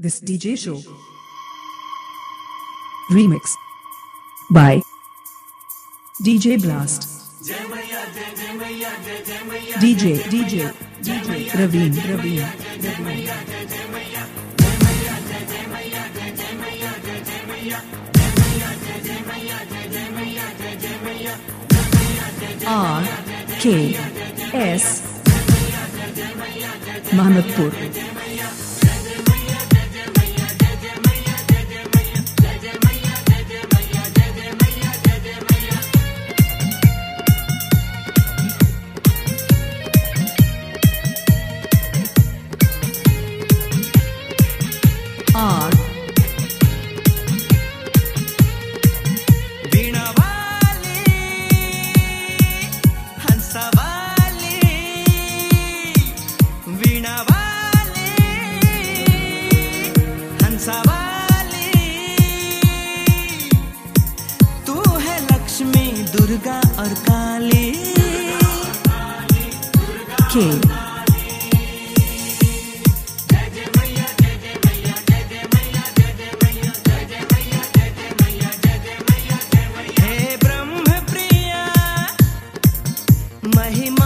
this DJ show. Remix by DJ Blast. DJ, DJ, DJ, Raveen, Raveen. R K S Mahanatpur तू है लक्ष्मी दुर्गा और काली। के? महिमा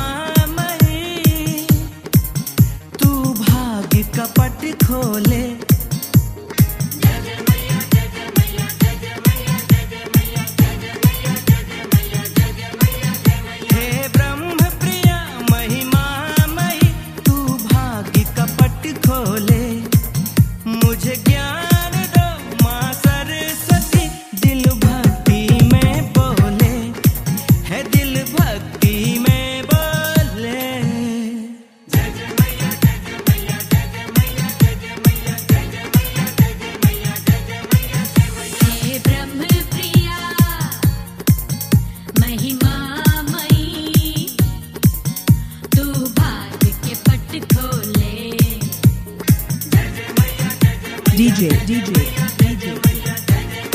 DJ. DJ. DJ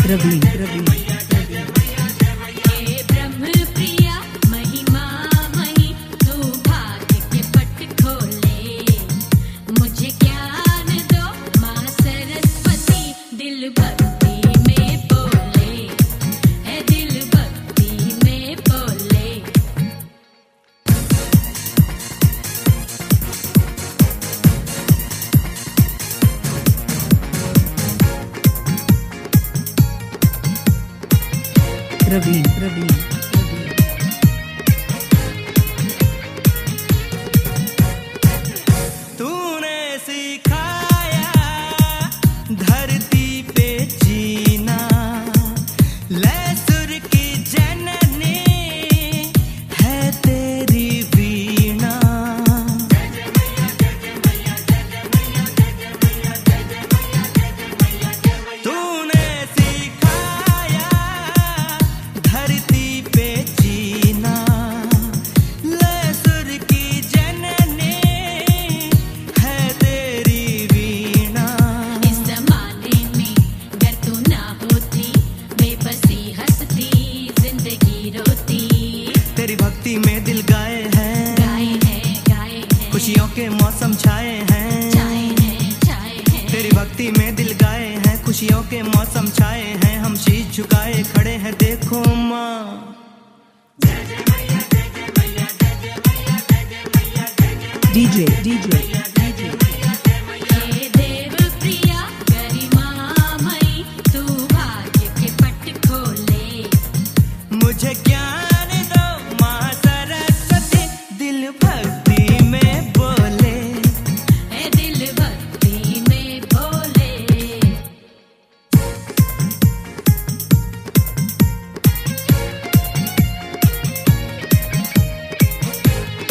Raveen Raveen. Pravin. Pravin. धरती में दिल गाए हैं खुशियों के मौसम छाए हैं हम शीश झुकाए खड़े हैं देखो माँ DJ, DJ.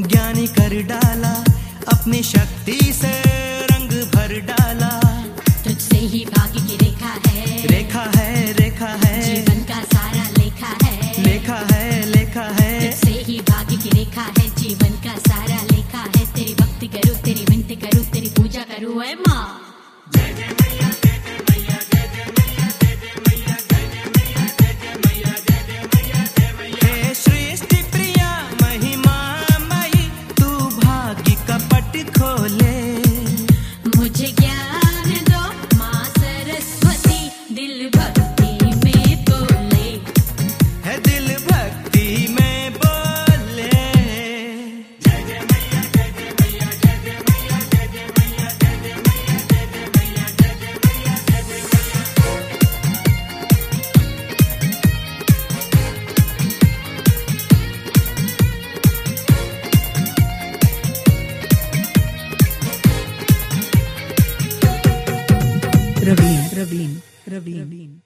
ज्ञानी कर डाला अपनी शक्ति से। Rabin. Rabin.